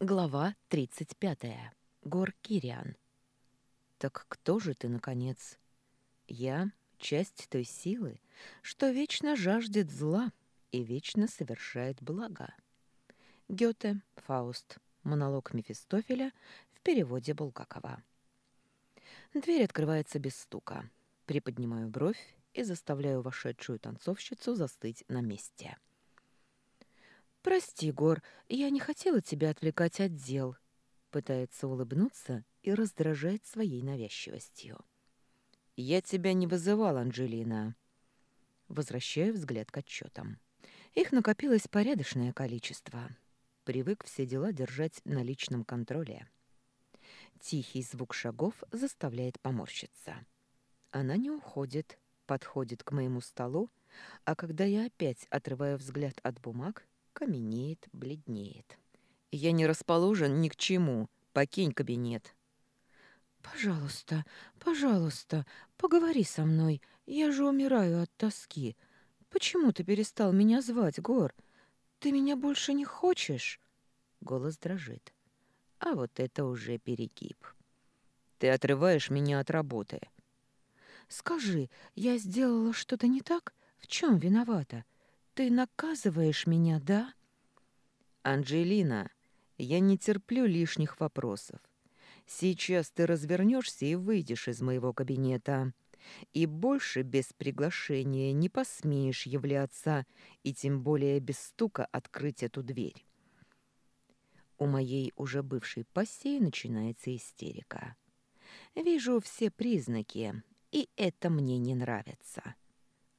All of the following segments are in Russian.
Глава 35. Гор Кириан. Так кто же ты, наконец? Я — часть той силы, что вечно жаждет зла и вечно совершает благо. Гёте, Фауст. Монолог Мефистофеля в переводе Булгакова. Дверь открывается без стука. Приподнимаю бровь и заставляю вошедшую танцовщицу застыть на месте. — «Прости, Гор, я не хотела тебя отвлекать от дел», пытается улыбнуться и раздражает своей навязчивостью. «Я тебя не вызывал, Анжелина». Возвращаю взгляд к отчетам. Их накопилось порядочное количество. Привык все дела держать на личном контроле. Тихий звук шагов заставляет поморщиться. Она не уходит, подходит к моему столу, а когда я опять отрываю взгляд от бумаг, каменеет, бледнеет. «Я не расположен ни к чему. Покинь кабинет». «Пожалуйста, пожалуйста, поговори со мной. Я же умираю от тоски. Почему ты перестал меня звать, Гор? Ты меня больше не хочешь?» Голос дрожит. А вот это уже перегиб. «Ты отрываешь меня от работы». «Скажи, я сделала что-то не так? В чем виновата? Ты наказываешь меня, да? Анджелина, я не терплю лишних вопросов. Сейчас ты развернешься и выйдешь из моего кабинета. И больше без приглашения не посмеешь являться, и тем более без стука открыть эту дверь. У моей уже бывшей пассии начинается истерика. Вижу все признаки, и это мне не нравится.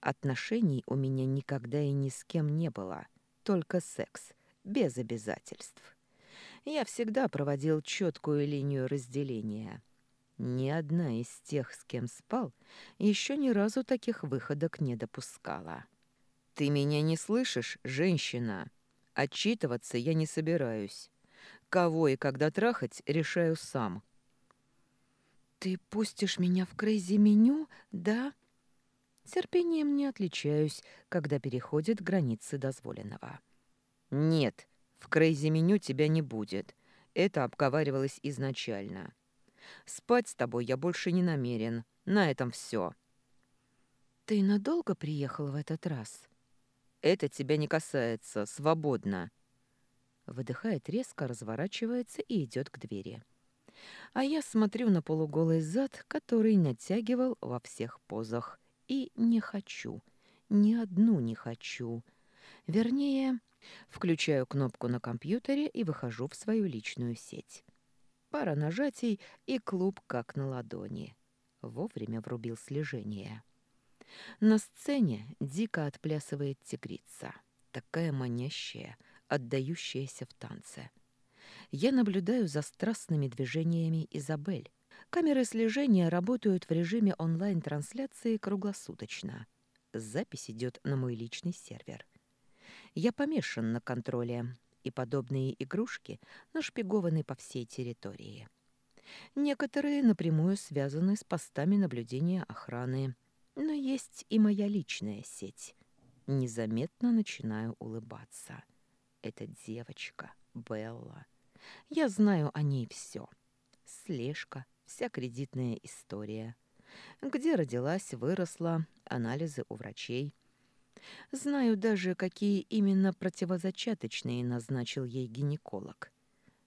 Отношений у меня никогда и ни с кем не было, только секс, без обязательств. Я всегда проводил четкую линию разделения. Ни одна из тех, с кем спал, еще ни разу таких выходок не допускала. «Ты меня не слышишь, женщина? Отчитываться я не собираюсь. Кого и когда трахать, решаю сам». «Ты пустишь меня в crazy -меню, да?» Терпением не отличаюсь, когда переходят границы дозволенного. «Нет, в crazy -меню тебя не будет. Это обговаривалось изначально. Спать с тобой я больше не намерен. На этом все. «Ты надолго приехал в этот раз?» «Это тебя не касается. Свободно». Выдыхает резко, разворачивается и идет к двери. А я смотрю на полуголый зад, который натягивал во всех позах, и не хочу. Ни одну не хочу. Вернее, включаю кнопку на компьютере и выхожу в свою личную сеть. Пара нажатий, и клуб как на ладони. Вовремя врубил слежение. На сцене дико отплясывает тигрица. Такая манящая, отдающаяся в танце. Я наблюдаю за страстными движениями Изабель, Камеры слежения работают в режиме онлайн-трансляции круглосуточно. Запись идет на мой личный сервер. Я помешан на контроле, и подобные игрушки нашпигованы по всей территории. Некоторые напрямую связаны с постами наблюдения охраны, но есть и моя личная сеть. Незаметно начинаю улыбаться. Это девочка, Белла. Я знаю о ней все. Слежка, вся кредитная история. Где родилась, выросла, анализы у врачей. Знаю даже, какие именно противозачаточные назначил ей гинеколог.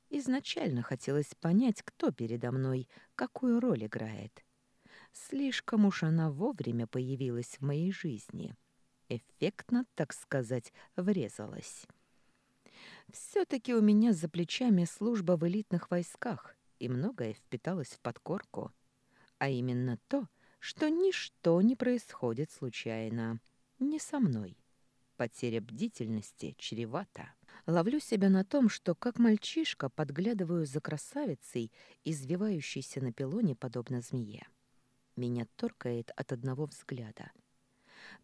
Изначально хотелось понять, кто передо мной, какую роль играет. Слишком уж она вовремя появилась в моей жизни. Эффектно, так сказать, врезалась. Все-таки у меня за плечами служба в элитных войсках — и многое впиталось в подкорку. А именно то, что ничто не происходит случайно. Не со мной. Потеря бдительности чревата. Ловлю себя на том, что как мальчишка подглядываю за красавицей, извивающейся на пилоне, подобно змее. Меня торкает от одного взгляда.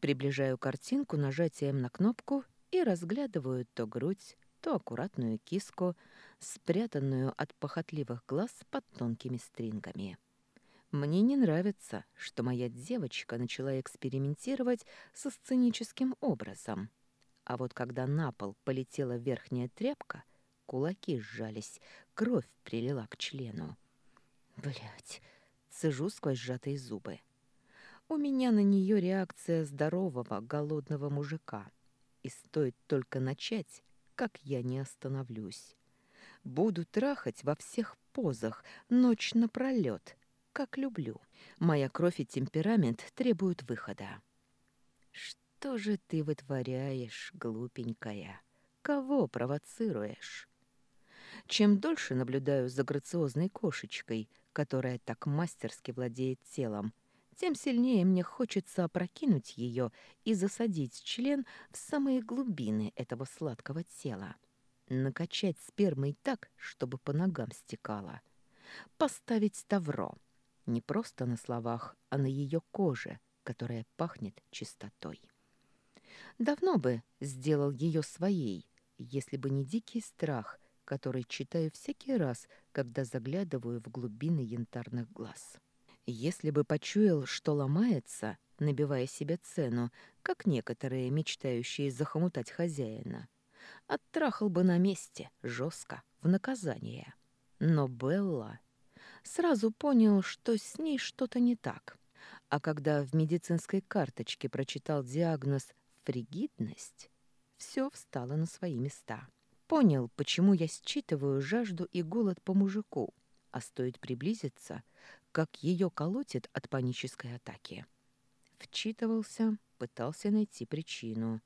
Приближаю картинку нажатием на кнопку и разглядываю то грудь, то аккуратную киску, спрятанную от похотливых глаз под тонкими стрингами. Мне не нравится, что моя девочка начала экспериментировать со сценическим образом. А вот когда на пол полетела верхняя тряпка, кулаки сжались, кровь прилила к члену. Блять, цежу сквозь сжатые зубы. У меня на нее реакция здорового, голодного мужика. И стоит только начать, как я не остановлюсь. Буду трахать во всех позах, ночь напролёт, как люблю. Моя кровь и темперамент требуют выхода. Что же ты вытворяешь, глупенькая? Кого провоцируешь? Чем дольше наблюдаю за грациозной кошечкой, которая так мастерски владеет телом, тем сильнее мне хочется опрокинуть ее и засадить член в самые глубины этого сладкого тела. Накачать спермой так, чтобы по ногам стекало. Поставить ставро. Не просто на словах, а на ее коже, которая пахнет чистотой. Давно бы сделал ее своей, если бы не дикий страх, который читаю всякий раз, когда заглядываю в глубины янтарных глаз. Если бы почуял, что ломается, набивая себе цену, как некоторые, мечтающие захомутать хозяина, оттрахал бы на месте, жестко, в наказание. Но Белла сразу понял, что с ней что-то не так. А когда в медицинской карточке прочитал диагноз «фригидность», все встало на свои места. Понял, почему я считываю жажду и голод по мужику, а стоит приблизиться, как ее колотит от панической атаки. Вчитывался, пытался найти причину.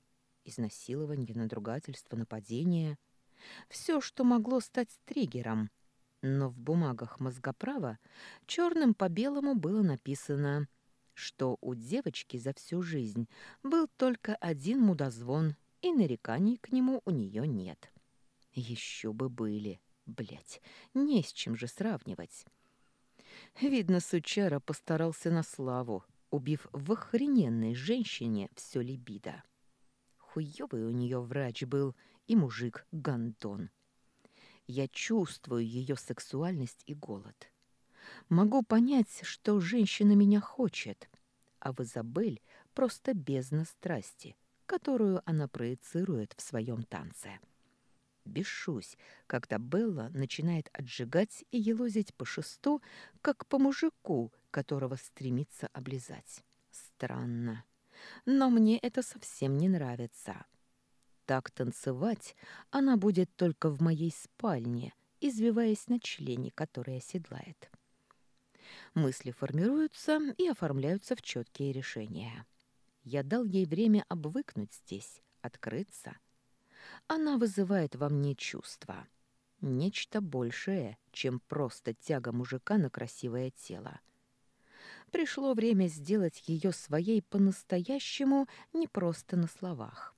Изнасилование, надругательство, нападение. Все, что могло стать триггером. Но в бумагах мозгоправа черным по белому было написано, что у девочки за всю жизнь был только один мудозвон, и нареканий к нему у нее нет. Еще бы были, блядь, не с чем же сравнивать. Видно, сучара постарался на славу, убив в охрененной женщине все либидо. Хуёвый у нее врач был и мужик Гандон. Я чувствую ее сексуальность и голод. Могу понять, что женщина меня хочет, а в Изабель просто бездна страсти, которую она проецирует в своем танце. Бешусь, когда Белла начинает отжигать и елозить по шесту, как по мужику, которого стремится облизать. Странно. Но мне это совсем не нравится. Так танцевать она будет только в моей спальне, извиваясь на члене, который оседлает. Мысли формируются и оформляются в четкие решения. Я дал ей время обвыкнуть здесь, открыться — она вызывает во мне чувства. Нечто большее, чем просто тяга мужика на красивое тело. Пришло время сделать ее своей по-настоящему, не просто на словах.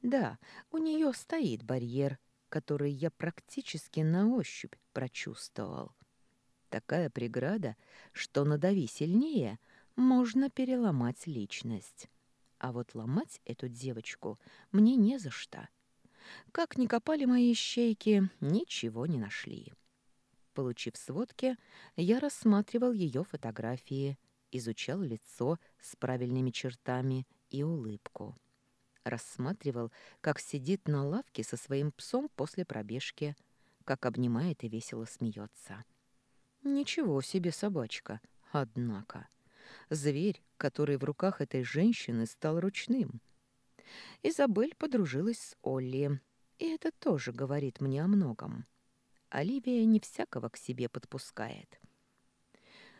Да, у нее стоит барьер, который я практически на ощупь прочувствовал. Такая преграда, что надави сильнее, можно переломать личность. А вот ломать эту девочку мне не за что — как ни копали мои щейки, ничего не нашли. Получив сводки, я рассматривал ее фотографии, изучал лицо с правильными чертами и улыбку. Рассматривал, как сидит на лавке со своим псом после пробежки, как обнимает и весело смеется. Ничего себе собачка, однако. Зверь, который в руках этой женщины стал ручным — Изабель подружилась с Олли, и это тоже говорит мне о многом. Оливия не всякого к себе подпускает.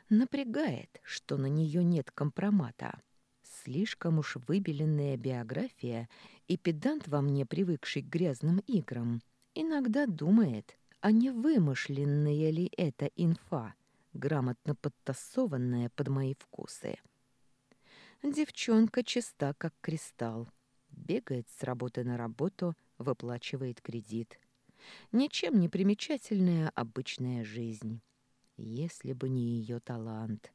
Напрягает, что на нее нет компромата. Слишком уж выбеленная биография и педант во мне, привыкший к грязным играм, иногда думает, а не вымышленная ли это инфа, грамотно подтасованная под мои вкусы. Девчонка чиста, как кристалл, Бегает с работы на работу, выплачивает кредит. Ничем не примечательная обычная жизнь. Если бы не ее талант.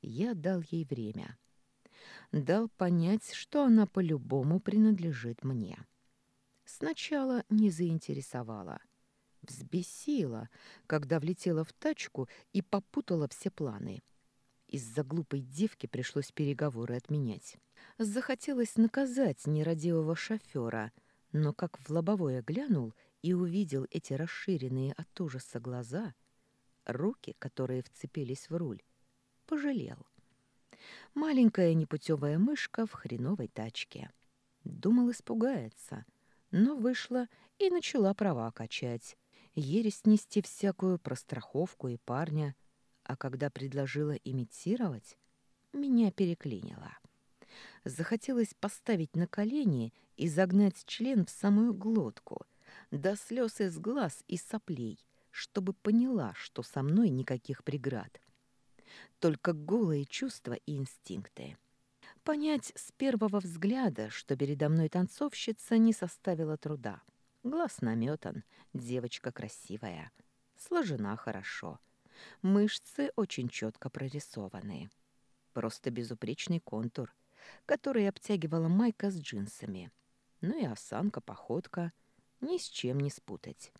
Я дал ей время. Дал понять, что она по-любому принадлежит мне. Сначала не заинтересовала. Взбесила, когда влетела в тачку и попутала все планы. Из-за глупой девки пришлось переговоры отменять. Захотелось наказать нерадивого шофера, но как в лобовое глянул и увидел эти расширенные от ужаса глаза, руки, которые вцепились в руль, пожалел. Маленькая непутевая мышка в хреновой тачке. Думал, испугается, но вышла и начала права качать. Ересь нести всякую про страховку и парня, а когда предложила имитировать, меня переклинило. Захотелось поставить на колени и загнать член в самую глотку, до слез из глаз и соплей, чтобы поняла, что со мной никаких преград. Только голые чувства и инстинкты. Понять с первого взгляда, что передо мной танцовщица, не составило труда. Глаз наметан, девочка красивая, сложена хорошо. Мышцы очень четко прорисованы. Просто безупречный контур, который обтягивала майка с джинсами. Ну и осанка, походка ни с чем не спутать.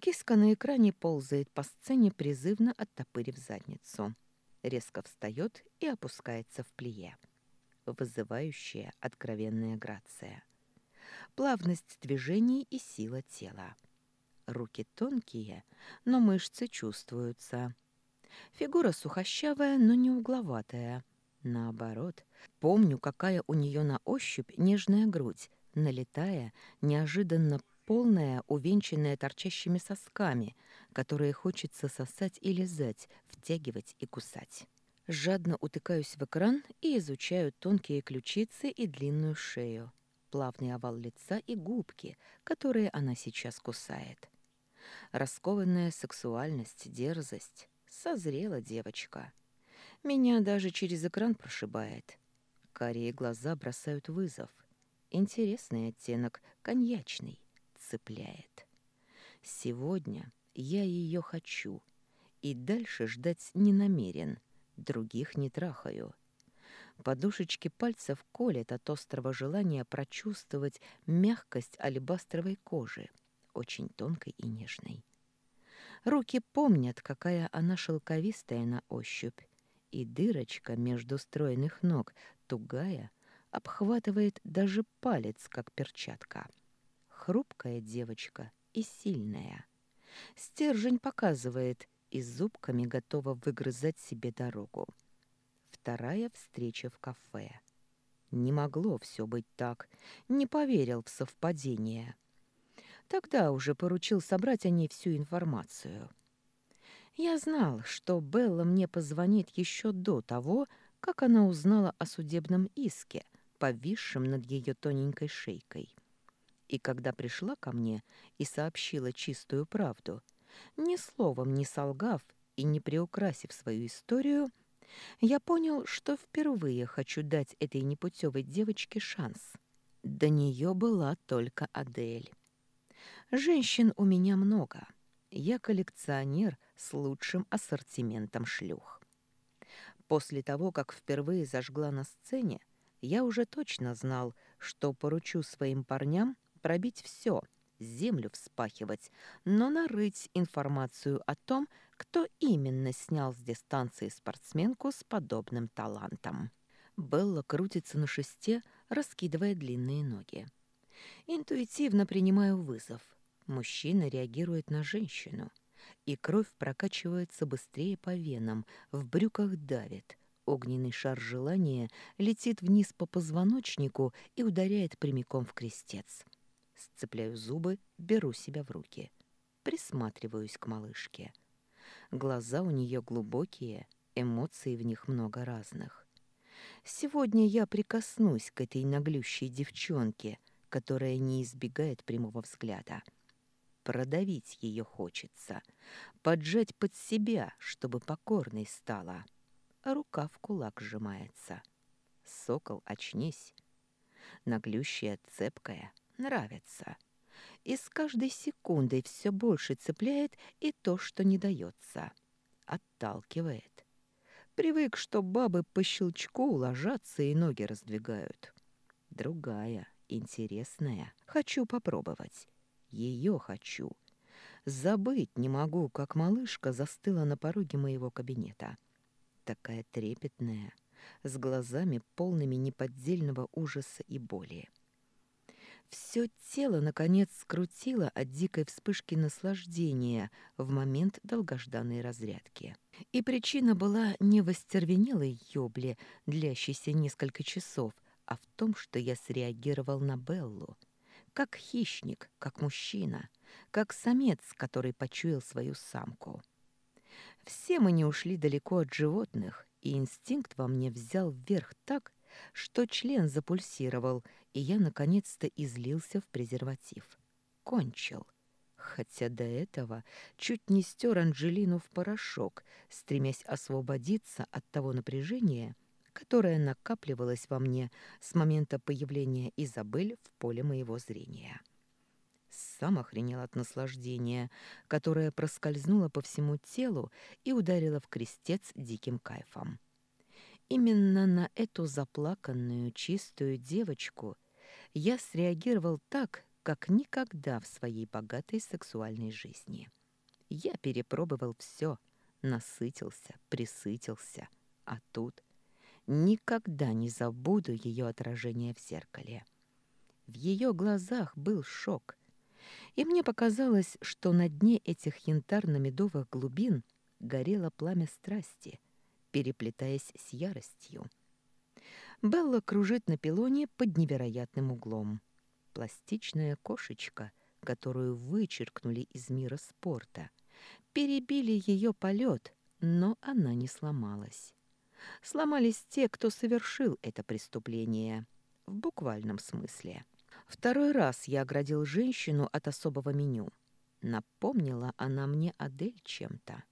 Киска на экране ползает по сцене, призывно оттопырив задницу. Резко встает и опускается в плие. Вызывающая откровенная грация. Плавность движений и сила тела. Руки тонкие, но мышцы чувствуются. Фигура сухощавая, но не угловатая. Наоборот, помню, какая у нее на ощупь нежная грудь, налетая, неожиданно полная, увенчанная торчащими сосками, которые хочется сосать и лизать, втягивать и кусать. Жадно утыкаюсь в экран и изучаю тонкие ключицы и длинную шею, плавный овал лица и губки, которые она сейчас кусает. Раскованная сексуальность, дерзость. Созрела девочка. Меня даже через экран прошибает. Карие глаза бросают вызов. Интересный оттенок, коньячный, цепляет. Сегодня я ее хочу, и дальше ждать не намерен, других не трахаю. Подушечки пальцев колят от острого желания прочувствовать мягкость алебастровой кожи, очень тонкой и нежной. Руки помнят, какая она шелковистая на ощупь, и дырочка между стройных ног, тугая, обхватывает даже палец, как перчатка. Хрупкая девочка и сильная. Стержень показывает и зубками готова выгрызать себе дорогу. Вторая встреча в кафе. Не могло все быть так, не поверил в совпадение. Тогда уже поручил собрать о ней всю информацию. Я знал, что Белла мне позвонит еще до того, как она узнала о судебном иске, повисшем над ее тоненькой шейкой. И когда пришла ко мне и сообщила чистую правду, ни словом не солгав и не приукрасив свою историю, я понял, что впервые хочу дать этой непутевой девочке шанс. До нее была только Адель. Женщин у меня много — я коллекционер с лучшим ассортиментом шлюх. После того, как впервые зажгла на сцене, я уже точно знал, что поручу своим парням пробить все, землю вспахивать, но нарыть информацию о том, кто именно снял с дистанции спортсменку с подобным талантом. Белла крутится на шесте, раскидывая длинные ноги. Интуитивно принимаю вызов — Мужчина реагирует на женщину, и кровь прокачивается быстрее по венам, в брюках давит. Огненный шар желания летит вниз по позвоночнику и ударяет прямиком в крестец. Сцепляю зубы, беру себя в руки. Присматриваюсь к малышке. Глаза у нее глубокие, эмоций в них много разных. Сегодня я прикоснусь к этой наглющей девчонке, которая не избегает прямого взгляда. — Продавить ее хочется, поджать под себя, чтобы покорной стала. Рука в кулак сжимается. Сокол, очнись. Наглющая, цепкая, нравится. И с каждой секундой все больше цепляет и то, что не дается. Отталкивает. Привык, что бабы по щелчку ложатся и ноги раздвигают. Другая, интересная. Хочу попробовать. Ее хочу. Забыть не могу, как малышка застыла на пороге моего кабинета. Такая трепетная, с глазами полными неподдельного ужаса и боли. Все тело, наконец, скрутило от дикой вспышки наслаждения в момент долгожданной разрядки. И причина была не в остервенелой ёбле, длящейся несколько часов, а в том, что я среагировал на Беллу. Как хищник, как мужчина, как самец, который почуял свою самку. Все мы не ушли далеко от животных, и инстинкт во мне взял вверх так, что член запульсировал, и я наконец-то излился в презерватив. Кончил. Хотя до этого чуть не стер Анжелину в порошок, стремясь освободиться от того напряжения, которое накапливалось во мне с момента появления Изабель в поле моего зрения. Сам охренел от наслаждения, которое проскользнуло по всему телу и ударило в крестец диким кайфом. Именно на эту заплаканную чистую девочку я среагировал так, как никогда в своей богатой сексуальной жизни. Я перепробовал все, насытился, присытился, а тут никогда не забуду ее отражение в зеркале. В ее глазах был шок, и мне показалось, что на дне этих янтарно-медовых глубин горело пламя страсти — переплетаясь с яростью. Белла кружит на пилоне под невероятным углом. Пластичная кошечка, которую вычеркнули из мира спорта. Перебили ее полет, но она не сломалась. Сломались те, кто совершил это преступление. В буквальном смысле. Второй раз я оградил женщину от особого меню. Напомнила она мне Адель чем-то.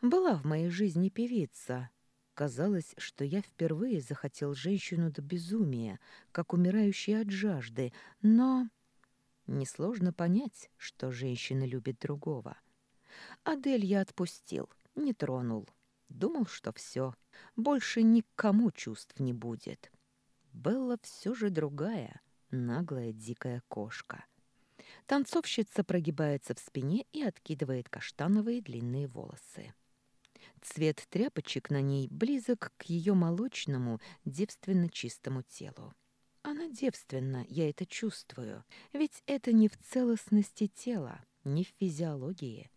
Была в моей жизни певица. Казалось, что я впервые захотел женщину до безумия, как умирающий от жажды, но... Несложно понять, что женщина любит другого. Адель я отпустил, не тронул. Думал, что все, больше никому чувств не будет. Белла все же другая, наглая дикая кошка. Танцовщица прогибается в спине и откидывает каштановые длинные волосы. Цвет тряпочек на ней близок к ее молочному, девственно чистому телу. Она девственна, я это чувствую, ведь это не в целостности тела, не в физиологии.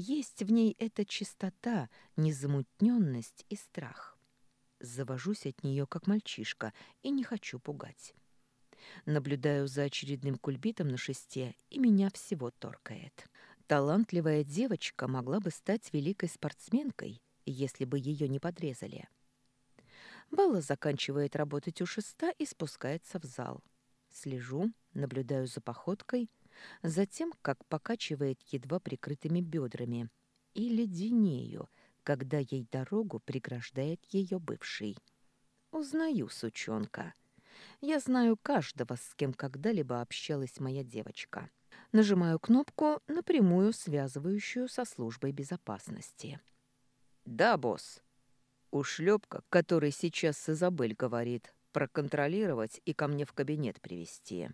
Есть в ней эта чистота, незамутненность и страх. Завожусь от нее, как мальчишка, и не хочу пугать. Наблюдаю за очередным кульбитом на шесте, и меня всего торкает. Талантливая девочка могла бы стать великой спортсменкой, если бы ее не подрезали. Белла заканчивает работать у шеста и спускается в зал. Слежу, наблюдаю за походкой, затем, как покачивает едва прикрытыми бедрами, и леденею, когда ей дорогу преграждает ее бывший. Узнаю сучонка. Я знаю каждого, с кем когда-либо общалась моя девочка. Нажимаю кнопку, напрямую связывающую со службой безопасности. «Да, босс. Ушлепка, который сейчас с Изабель говорит, проконтролировать и ко мне в кабинет привести